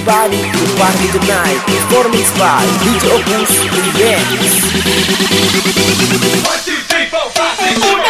everybody to party tonight. Performing by DJ Opus Events 1, 2, 3, 4, 5, 6, 7